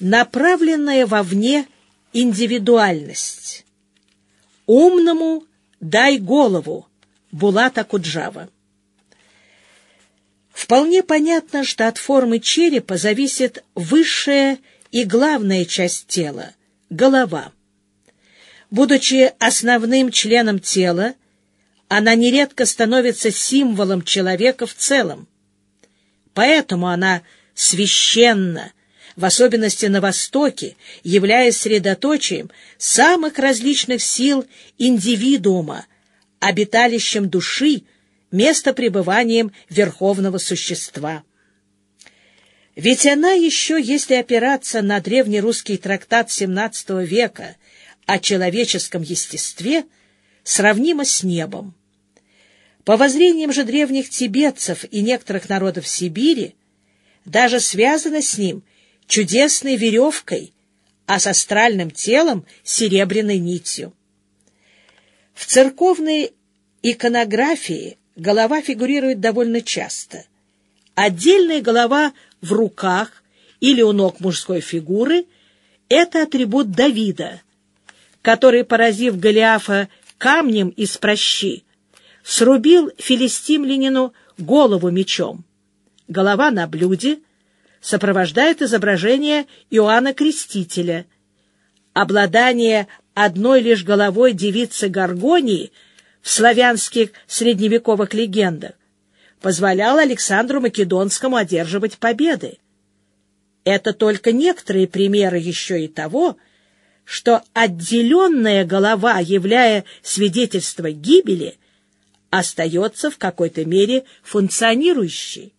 направленная вовне индивидуальность. Умному дай голову, Булата Куджава. Вполне понятно, что от формы черепа зависит высшая и главная часть тела — голова. Будучи основным членом тела, она нередко становится символом человека в целом. Поэтому она священна, в особенности на Востоке, являясь средоточием самых различных сил индивидуума, обиталищем души, местопребыванием верховного существа. Ведь она еще, если опираться на древнерусский трактат XVII века о человеческом естестве, сравнима с небом. По воззрениям же древних тибетцев и некоторых народов Сибири, даже связана с ним чудесной веревкой, а с астральным телом — серебряной нитью. В церковной иконографии голова фигурирует довольно часто. Отдельная голова в руках или у ног мужской фигуры — это атрибут Давида, который, поразив Голиафа камнем из прощи, срубил филистимлянину голову мечом. Голова на блюде сопровождает изображение Иоанна Крестителя. Обладание одной лишь головой девицы Гаргонии в славянских средневековых легендах позволяло Александру Македонскому одерживать победы. Это только некоторые примеры еще и того, что отделенная голова, являя свидетельство гибели, остается в какой-то мере функционирующей.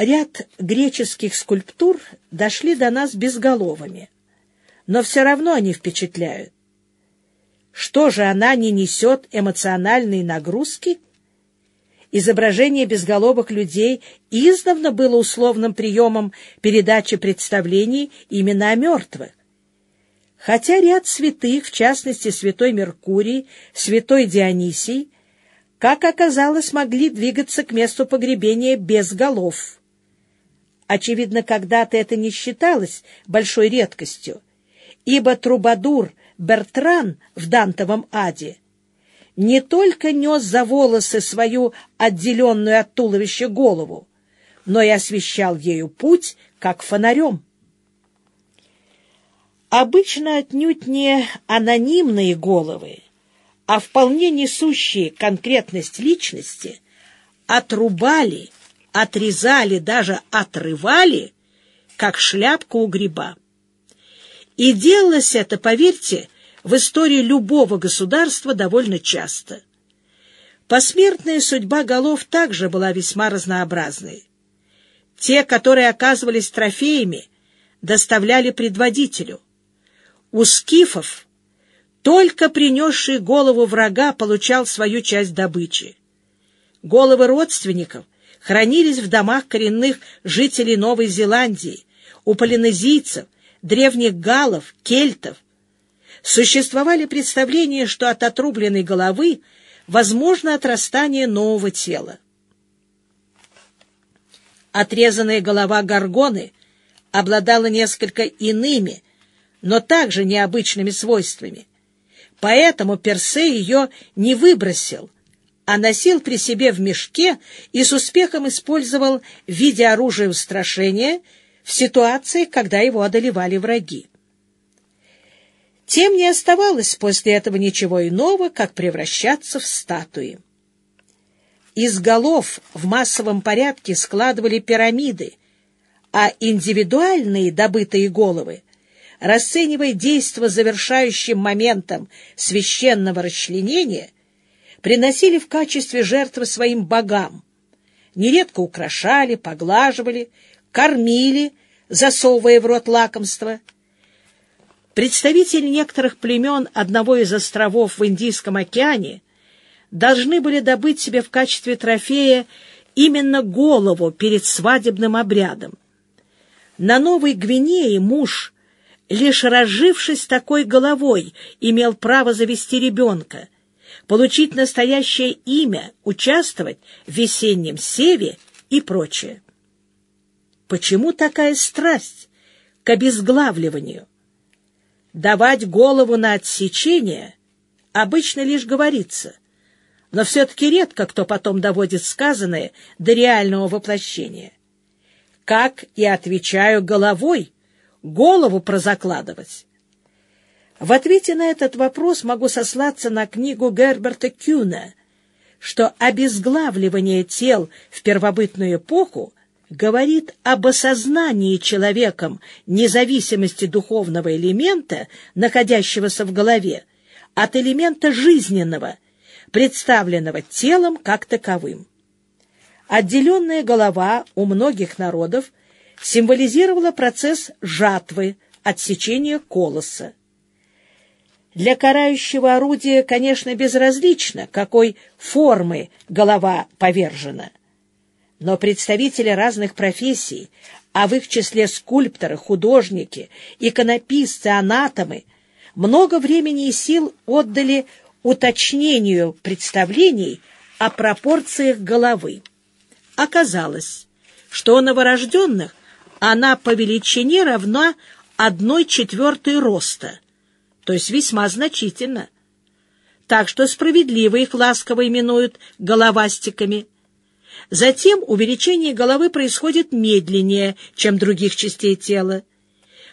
Ряд греческих скульптур дошли до нас безголовыми, но все равно они впечатляют. Что же она не несет эмоциональной нагрузки? Изображение безголовых людей издавна было условным приемом передачи представлений именно о мертвых. Хотя ряд святых, в частности святой Меркурий, святой Дионисий, как оказалось, могли двигаться к месту погребения без голов. Очевидно, когда-то это не считалось большой редкостью, ибо трубадур Бертран в Дантовом аде не только нес за волосы свою отделенную от туловища голову, но и освещал ею путь, как фонарем. Обычно отнюдь не анонимные головы, а вполне несущие конкретность личности отрубали, отрезали, даже отрывали, как шляпку у гриба. И делалось это, поверьте, в истории любого государства довольно часто. Посмертная судьба голов также была весьма разнообразной. Те, которые оказывались трофеями, доставляли предводителю. У скифов только принесший голову врага получал свою часть добычи. Головы родственников хранились в домах коренных жителей Новой Зеландии, у полинезийцев – древних галов, кельтов. Существовали представления, что от отрубленной головы возможно отрастание нового тела. Отрезанная голова горгоны обладала несколько иными, но также необычными свойствами. Поэтому Персей ее не выбросил, а носил при себе в мешке и с успехом использовал в виде оружия устрашения – в ситуациях, когда его одолевали враги. Тем не оставалось после этого ничего иного, как превращаться в статуи. Из голов в массовом порядке складывали пирамиды, а индивидуальные добытые головы, расценивая действо завершающим моментом священного расчленения, приносили в качестве жертвы своим богам, нередко украшали, поглаживали, кормили, засовывая в рот лакомство. Представители некоторых племен одного из островов в Индийском океане должны были добыть себе в качестве трофея именно голову перед свадебным обрядом. На Новой Гвинее муж, лишь разжившись такой головой, имел право завести ребенка, получить настоящее имя, участвовать в весеннем севе и прочее. Почему такая страсть к обезглавливанию. Давать голову на отсечение обычно лишь говорится, но все-таки редко кто потом доводит сказанное до реального воплощения. Как и отвечаю головой, голову прозакладывать. В ответе на этот вопрос могу сослаться на книгу Герберта Кюна, что обезглавливание тел в первобытную эпоху говорит об осознании человеком независимости духовного элемента, находящегося в голове, от элемента жизненного, представленного телом как таковым. Отделенная голова у многих народов символизировала процесс жатвы, отсечения колоса. Для карающего орудия, конечно, безразлично, какой формы голова повержена. Но представители разных профессий, а в их числе скульпторы, художники, иконописцы, анатомы, много времени и сил отдали уточнению представлений о пропорциях головы. Оказалось, что у новорожденных она по величине равна одной четвертой роста – то есть весьма значительно. Так что справедливо их ласково именуют головастиками. Затем увеличение головы происходит медленнее, чем других частей тела.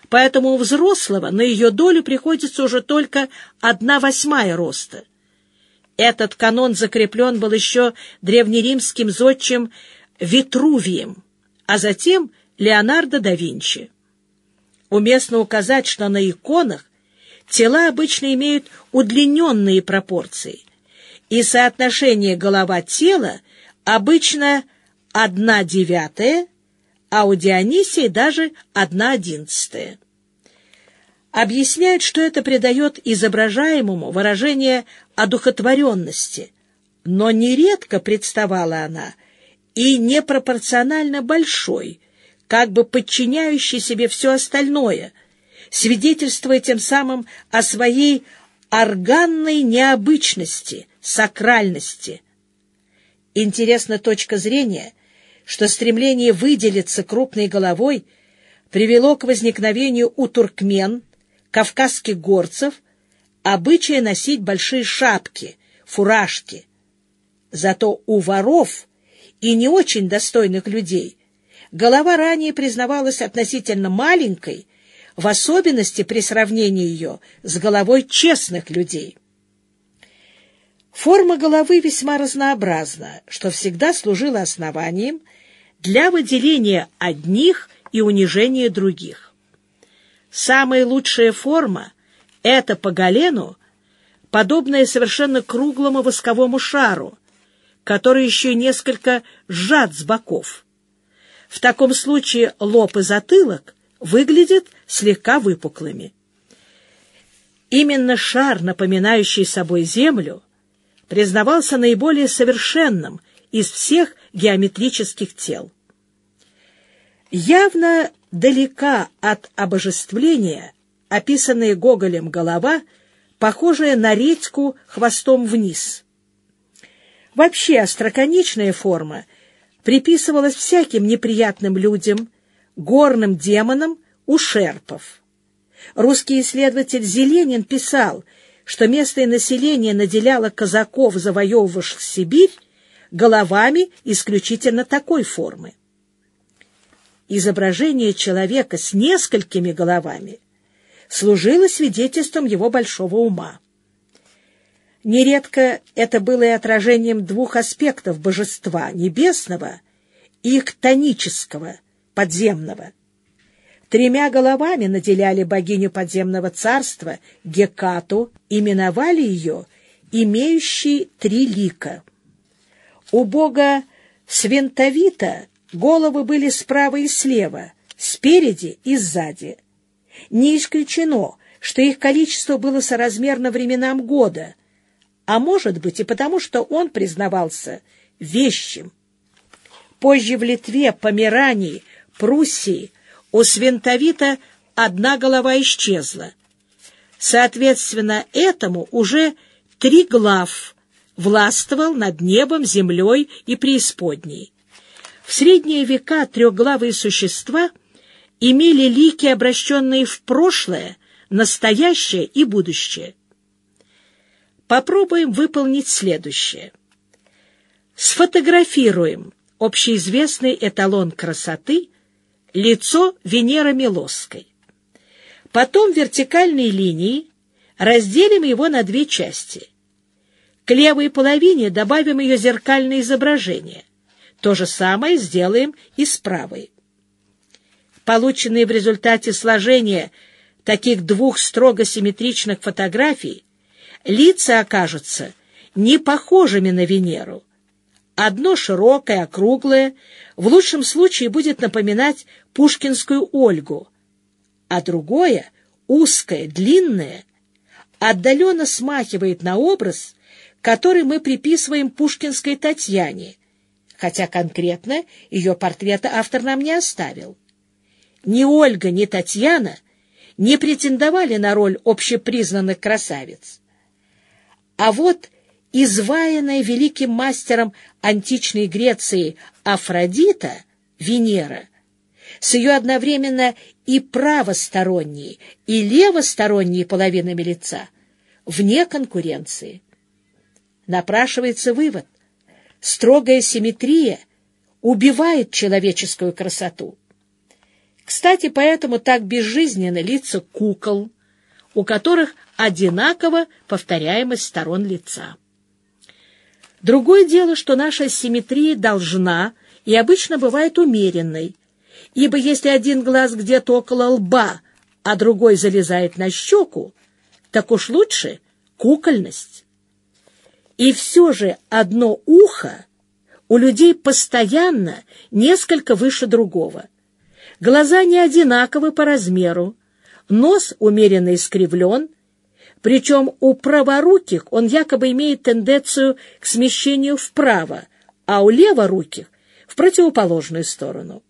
Поэтому у взрослого на ее долю приходится уже только одна восьмая роста. Этот канон закреплен был еще древнеримским зодчим Витрувием, а затем Леонардо да Винчи. Уместно указать, что на иконах тела обычно имеют удлиненные пропорции, и соотношение голова-тело обычно одна девятая, а у Дионисия даже одна одиннадцатая. Объясняют, что это придает изображаемому выражение одухотворенности, но нередко представала она и непропорционально большой, как бы подчиняющей себе все остальное – свидетельствуя тем самым о своей органной необычности, сакральности. Интересна точка зрения, что стремление выделиться крупной головой привело к возникновению у туркмен, кавказских горцев, обычая носить большие шапки, фуражки. Зато у воров и не очень достойных людей голова ранее признавалась относительно маленькой, в особенности при сравнении ее с головой честных людей. Форма головы весьма разнообразна, что всегда служило основанием для выделения одних и унижения других. Самая лучшая форма — это по голену, подобная совершенно круглому восковому шару, который еще несколько сжат с боков. В таком случае лоб и затылок выглядят слегка выпуклыми. Именно шар, напоминающий собой Землю, признавался наиболее совершенным из всех геометрических тел. Явно далека от обожествления описанная Гоголем голова, похожая на редьку хвостом вниз. Вообще остроконечная форма приписывалась всяким неприятным людям, горным демонам у шерпов. Русский исследователь Зеленин писал, что местное население наделяло казаков, завоевывавших Сибирь, головами исключительно такой формы. Изображение человека с несколькими головами служило свидетельством его большого ума. Нередко это было и отражением двух аспектов божества — небесного и ктонического, подземного. Тремя головами наделяли богиню подземного царства Гекату, именовали ее имеющей три лика. У бога Свентовита головы были справа и слева, спереди и сзади. Не исключено, что их количество было соразмерно временам года, а может быть и потому, что он признавался вещим. Позже в Литве, Померании, Пруссии у Свинтовита одна голова исчезла. Соответственно, этому уже три глав властвовал над небом, землей и преисподней. В средние века трехглавые существа имели лики, обращенные в прошлое, настоящее и будущее. Попробуем выполнить следующее. Сфотографируем общеизвестный эталон красоты лицо Венеры Милосской. Потом вертикальной линией разделим его на две части. К левой половине добавим ее зеркальное изображение. То же самое сделаем и с правой. Полученные в результате сложения таких двух строго симметричных фотографий лица окажутся не похожими на Венеру. Одно широкое, округлое, в лучшем случае будет напоминать пушкинскую Ольгу, а другое, узкое, длинное, отдаленно смахивает на образ, который мы приписываем пушкинской Татьяне, хотя конкретно ее портрета автор нам не оставил. Ни Ольга, ни Татьяна не претендовали на роль общепризнанных красавиц. А вот изваянная великим мастером античной Греции Афродита, Венера, с ее одновременно и правосторонней, и левосторонней половинами лица, вне конкуренции. Напрашивается вывод. Строгая симметрия убивает человеческую красоту. Кстати, поэтому так безжизненно лица кукол, у которых одинаково повторяемость сторон лица. Другое дело, что наша симметрия должна и обычно бывает умеренной, ибо если один глаз где-то около лба, а другой залезает на щеку, так уж лучше кукольность. И все же одно ухо у людей постоянно несколько выше другого – Глаза не одинаковы по размеру, нос умеренно искривлен, причем у праворуких он якобы имеет тенденцию к смещению вправо, а у леворуких — в противоположную сторону.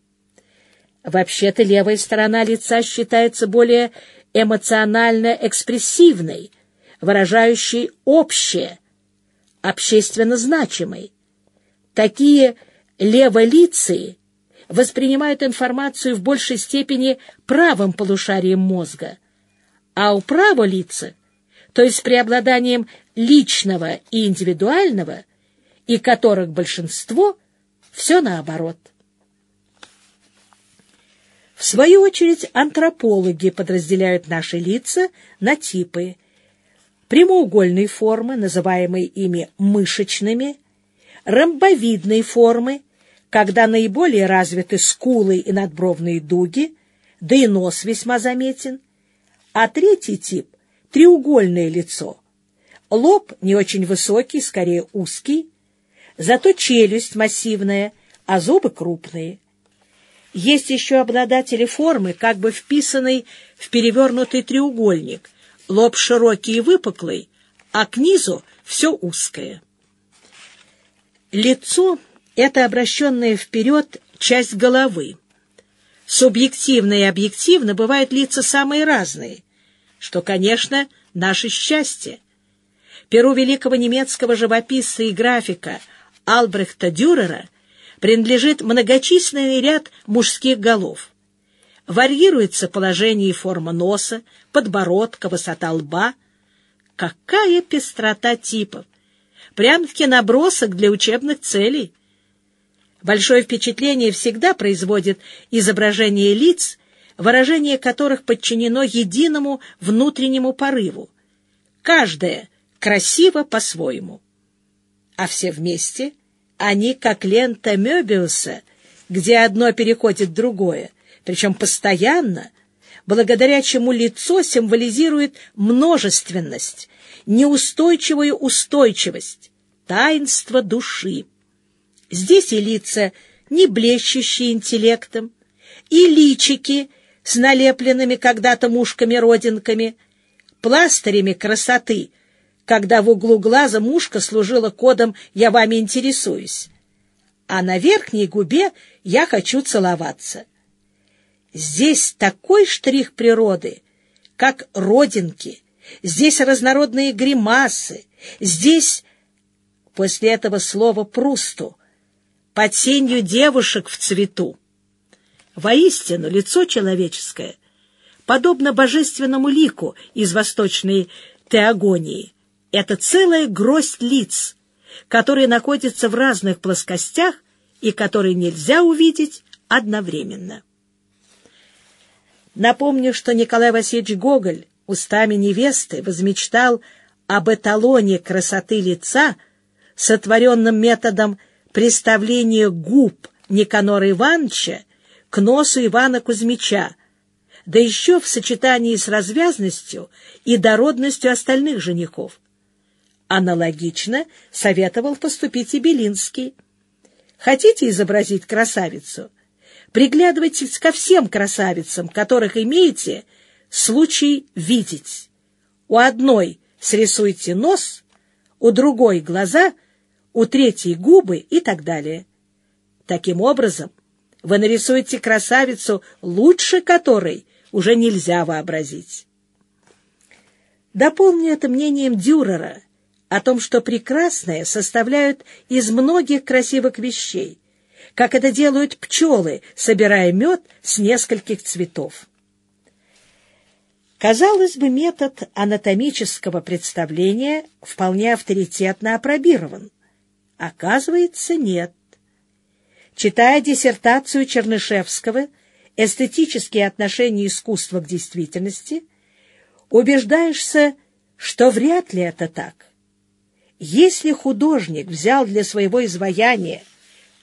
Вообще-то левая сторона лица считается более эмоционально-экспрессивной, выражающей общее, общественно значимой. Такие леволиции воспринимают информацию в большей степени правым полушарием мозга, а у праволица, то есть с преобладанием личного и индивидуального, и которых большинство, все наоборот. В свою очередь антропологи подразделяют наши лица на типы прямоугольной формы, называемые ими мышечными, ромбовидной формы, когда наиболее развиты скулы и надбровные дуги, да и нос весьма заметен. А третий тип — треугольное лицо. Лоб не очень высокий, скорее узкий, зато челюсть массивная, а зубы крупные. Есть еще обладатели формы, как бы вписанной в перевернутый треугольник, лоб широкий и выпуклый, а к низу все узкое. Лицо это обращенная вперед часть головы. Субъективно и объективно бывают лица самые разные, что, конечно, наше счастье. Перу великого немецкого живописца и графика Албрехта Дюрера принадлежит многочисленный ряд мужских голов. Варьируется положение и форма носа, подбородка, высота лба. Какая пестрота типов! Прям-таки набросок для учебных целей. Большое впечатление всегда производит изображение лиц, выражение которых подчинено единому внутреннему порыву. Каждое красиво по-своему. А все вместе они как лента Мёбиуса, где одно переходит в другое, причем постоянно, благодаря чему лицо символизирует множественность, неустойчивую устойчивость, таинство души. Здесь и лица, не блещущие интеллектом, и личики с налепленными когда-то мушками-родинками, пластырями красоты, когда в углу глаза мушка служила кодом «я вами интересуюсь», а на верхней губе «я хочу целоваться». Здесь такой штрих природы, как родинки, здесь разнородные гримасы, здесь после этого слова «прусту» под сенью девушек в цвету. Воистину, лицо человеческое подобно божественному лику из восточной теогонии. Это целая гроздь лиц, которые находятся в разных плоскостях и которые нельзя увидеть одновременно. Напомню, что Николай Васильевич Гоголь устами невесты возмечтал об эталоне красоты лица, сотворенном методом представления губ Никанора Ивановича к носу Ивана Кузьмича, да еще в сочетании с развязностью и дородностью остальных женихов. Аналогично советовал поступить и Белинский. Хотите изобразить красавицу? Приглядывайтесь ко всем красавицам, которых имеете случай видеть. У одной срисуйте нос, у другой — глаза, у третьей — губы и так далее. Таким образом, вы нарисуете красавицу, лучше которой уже нельзя вообразить. Дополню это мнением Дюрера о том, что прекрасное составляют из многих красивых вещей, как это делают пчелы, собирая мед с нескольких цветов. Казалось бы, метод анатомического представления вполне авторитетно опробирован. Оказывается, нет. Читая диссертацию Чернышевского «Эстетические отношения искусства к действительности», убеждаешься, что вряд ли это так. Если художник взял для своего изваяния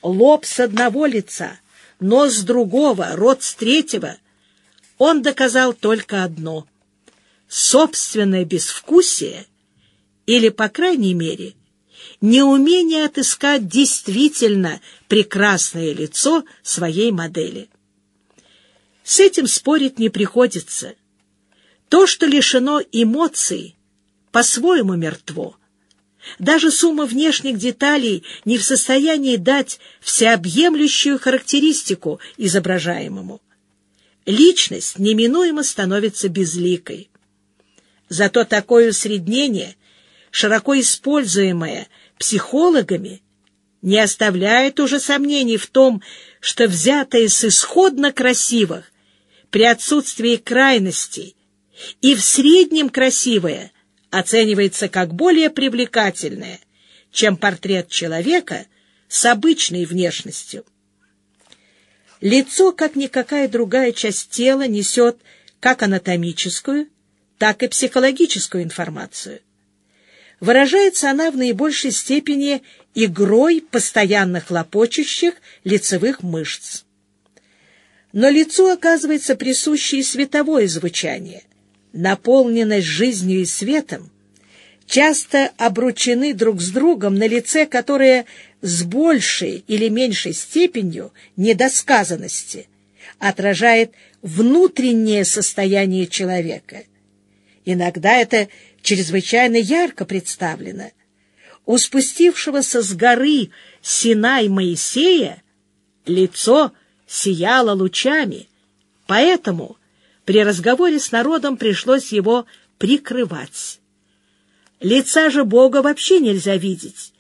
лоб с одного лица, нос с другого, рот с третьего, он доказал только одно — собственное безвкусие или, по крайней мере, неумение отыскать действительно прекрасное лицо своей модели. С этим спорить не приходится. То, что лишено эмоций, по-своему мертво. Даже сумма внешних деталей не в состоянии дать всеобъемлющую характеристику изображаемому. Личность неминуемо становится безликой. Зато такое усреднение, широко используемое психологами, не оставляет уже сомнений в том, что взятое с исходно красивых при отсутствии крайностей и в среднем красивое оценивается как более привлекательное, чем портрет человека с обычной внешностью. Лицо, как никакая другая часть тела, несет как анатомическую, так и психологическую информацию. Выражается она в наибольшей степени игрой постоянно хлопочущих лицевых мышц. Но лицу оказывается присуще световое звучание – наполненность жизнью и светом, часто обручены друг с другом на лице, которое с большей или меньшей степенью недосказанности отражает внутреннее состояние человека. Иногда это чрезвычайно ярко представлено. У спустившегося с горы Синай Моисея лицо сияло лучами, поэтому при разговоре с народом пришлось его прикрывать. Лица же Бога вообще нельзя видеть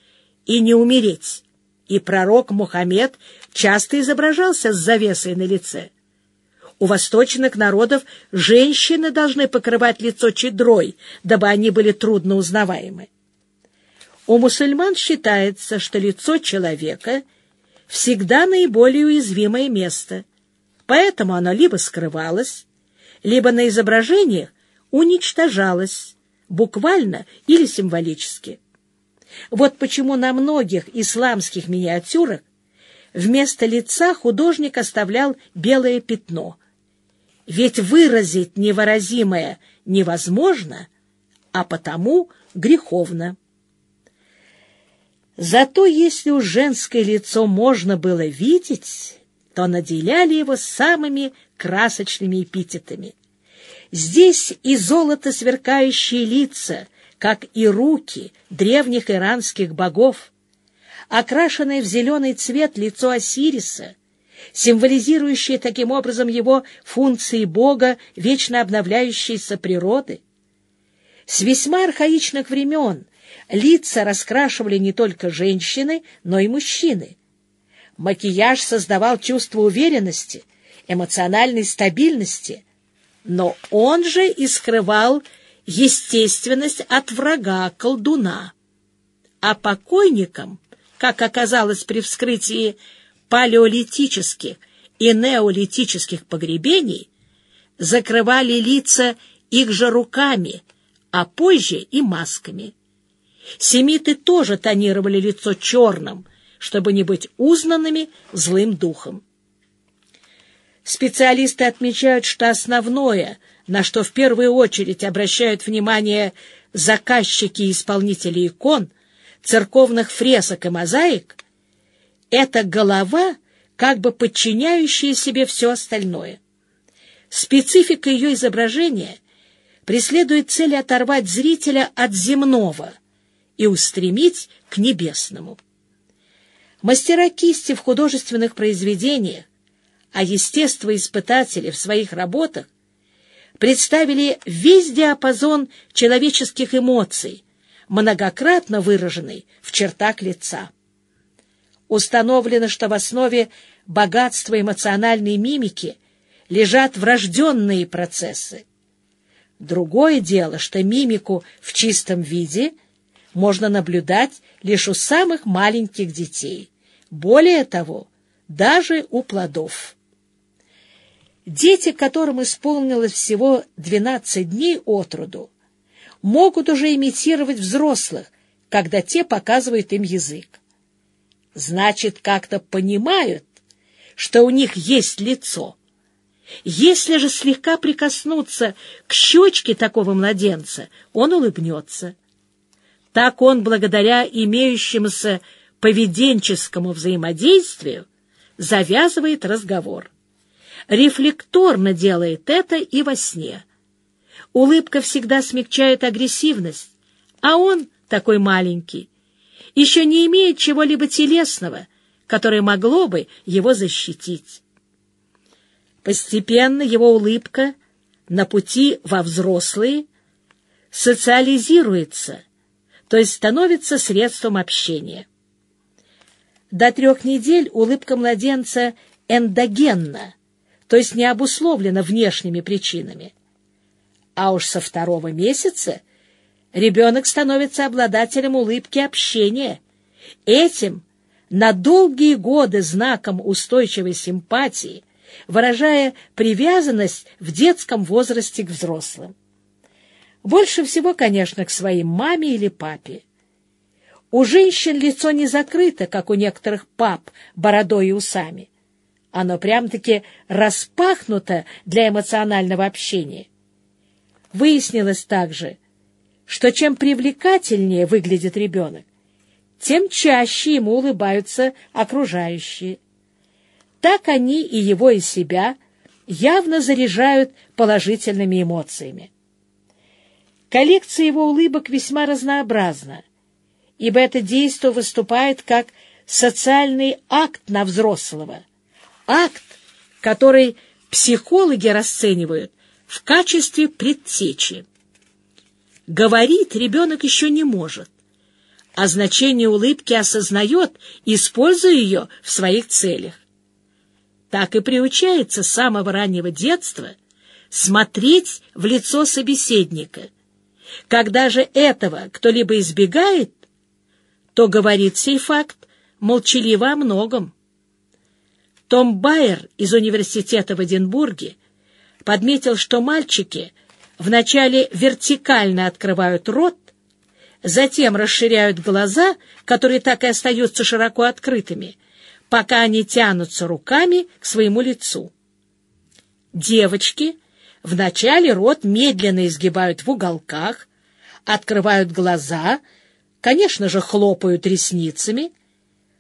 и не умереть, и пророк Мухаммед часто изображался с завесой на лице. У восточных народов женщины должны покрывать лицо чедрой, дабы они были трудно узнаваемы. У мусульман считается, что лицо человека всегда наиболее уязвимое место, поэтому оно либо скрывалось, либо на изображениях уничтожалось, буквально или символически. Вот почему на многих исламских миниатюрах вместо лица художник оставлял белое пятно. Ведь выразить невыразимое невозможно, а потому греховно. Зато если у женское лицо можно было видеть, то наделяли его самыми красочными эпитетами. Здесь и золото сверкающие лица, как и руки древних иранских богов, окрашенное в зеленый цвет лицо Осириса, символизирующее таким образом его функции бога, вечно обновляющейся природы. С весьма архаичных времен лица раскрашивали не только женщины, но и мужчины. Макияж создавал чувство уверенности эмоциональной стабильности, но он же и скрывал естественность от врага, колдуна. А покойникам, как оказалось при вскрытии палеолитических и неолитических погребений, закрывали лица их же руками, а позже и масками. Семиты тоже тонировали лицо черным, чтобы не быть узнанными злым духом. Специалисты отмечают, что основное, на что в первую очередь обращают внимание заказчики и исполнители икон, церковных фресок и мозаик, это голова, как бы подчиняющая себе все остальное. Специфика ее изображения преследует цель оторвать зрителя от земного и устремить к небесному. Мастера кисти в художественных произведениях, а естествоиспытатели в своих работах представили весь диапазон человеческих эмоций, многократно выраженный в чертах лица. Установлено, что в основе богатства эмоциональной мимики лежат врожденные процессы. Другое дело, что мимику в чистом виде можно наблюдать лишь у самых маленьких детей. Более того, даже у плодов. Дети, которым исполнилось всего 12 дней от роду, могут уже имитировать взрослых, когда те показывают им язык. Значит, как-то понимают, что у них есть лицо. Если же слегка прикоснуться к щечке такого младенца, он улыбнется. Так он, благодаря имеющемуся поведенческому взаимодействию, завязывает разговор. Рефлекторно делает это и во сне. Улыбка всегда смягчает агрессивность, а он, такой маленький, еще не имеет чего-либо телесного, которое могло бы его защитить. Постепенно его улыбка на пути во взрослые социализируется, то есть становится средством общения. До трех недель улыбка младенца эндогенна, то есть не обусловлена внешними причинами. А уж со второго месяца ребенок становится обладателем улыбки общения. Этим на долгие годы знаком устойчивой симпатии, выражая привязанность в детском возрасте к взрослым. Больше всего, конечно, к своим маме или папе. У женщин лицо не закрыто, как у некоторых пап, бородой и усами. Оно прям-таки распахнуто для эмоционального общения. Выяснилось также, что чем привлекательнее выглядит ребенок, тем чаще ему улыбаются окружающие. Так они и его, и себя явно заряжают положительными эмоциями. Коллекция его улыбок весьма разнообразна, ибо это действо выступает как социальный акт на взрослого – акт, который психологи расценивают в качестве предтечи. Говорить ребенок еще не может, а значение улыбки осознает, используя ее в своих целях. Так и приучается с самого раннего детства смотреть в лицо собеседника. Когда же этого кто-либо избегает, то говорит сей факт молчаливо о многом. Том Байер из университета в Эдинбурге подметил, что мальчики вначале вертикально открывают рот, затем расширяют глаза, которые так и остаются широко открытыми, пока они тянутся руками к своему лицу. Девочки вначале рот медленно изгибают в уголках, открывают глаза, конечно же, хлопают ресницами,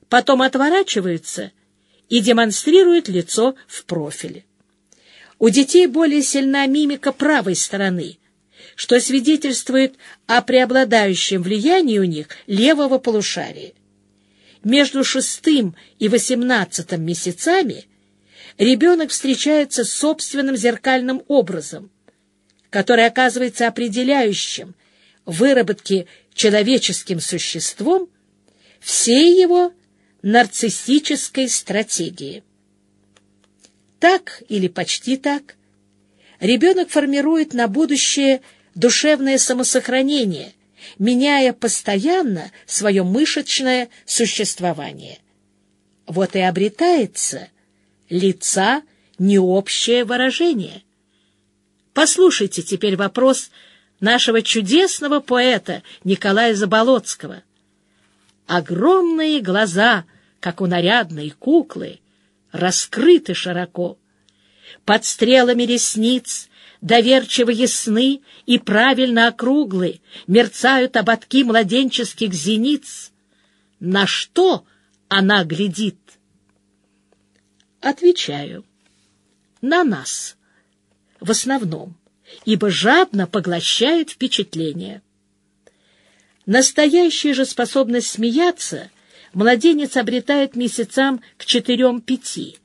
потом отворачиваются — и демонстрирует лицо в профиле. У детей более сильна мимика правой стороны, что свидетельствует о преобладающем влиянии у них левого полушария. Между шестым и восемнадцатым месяцами ребенок встречается с собственным зеркальным образом, который оказывается определяющим выработки человеческим существом всей его нарциссической стратегии. Так или почти так. Ребенок формирует на будущее душевное самосохранение, меняя постоянно свое мышечное существование. Вот и обретается лица необщее выражение. Послушайте теперь вопрос нашего чудесного поэта Николая Заболоцкого. Огромные глаза, как у нарядной куклы, раскрыты широко. Под стрелами ресниц доверчиво ясны и правильно округлы, мерцают ободки младенческих зениц. На что она глядит? Отвечаю. На нас. В основном. Ибо жадно поглощает впечатление. Настоящая же способность смеяться младенец обретает месяцам к четырем-пяти.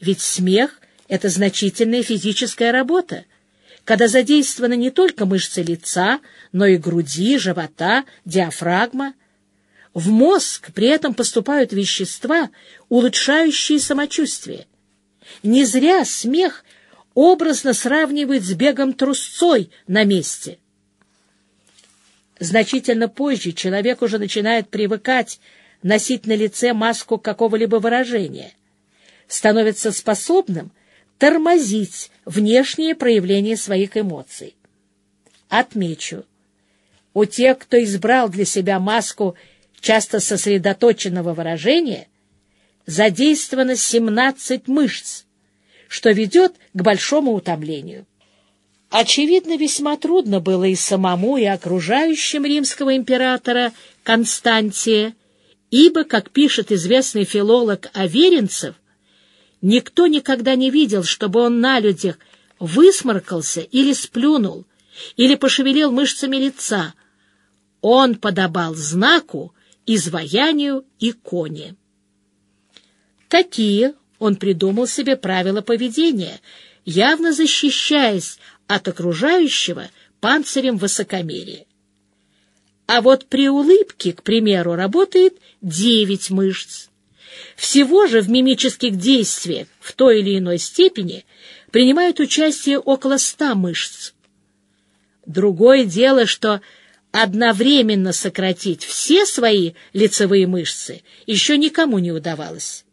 Ведь смех — это значительная физическая работа, когда задействованы не только мышцы лица, но и груди, живота, диафрагма. В мозг при этом поступают вещества, улучшающие самочувствие. Не зря смех образно сравнивают с бегом трусцой на месте. Значительно позже человек уже начинает привыкать носить на лице маску какого-либо выражения, становится способным тормозить внешние проявления своих эмоций. Отмечу, у тех, кто избрал для себя маску часто сосредоточенного выражения, задействовано 17 мышц, что ведет к большому утомлению. Очевидно, весьма трудно было и самому, и окружающим римского императора Константия, ибо, как пишет известный филолог Аверинцев, никто никогда не видел, чтобы он на людях высморкался или сплюнул, или пошевелил мышцами лица. Он подобал знаку, изваянию иконе. Такие он придумал себе правила поведения, явно защищаясь от окружающего панцирем высокомерия. А вот при улыбке, к примеру, работает девять мышц. Всего же в мимических действиях в той или иной степени принимают участие около ста мышц. Другое дело, что одновременно сократить все свои лицевые мышцы еще никому не удавалось.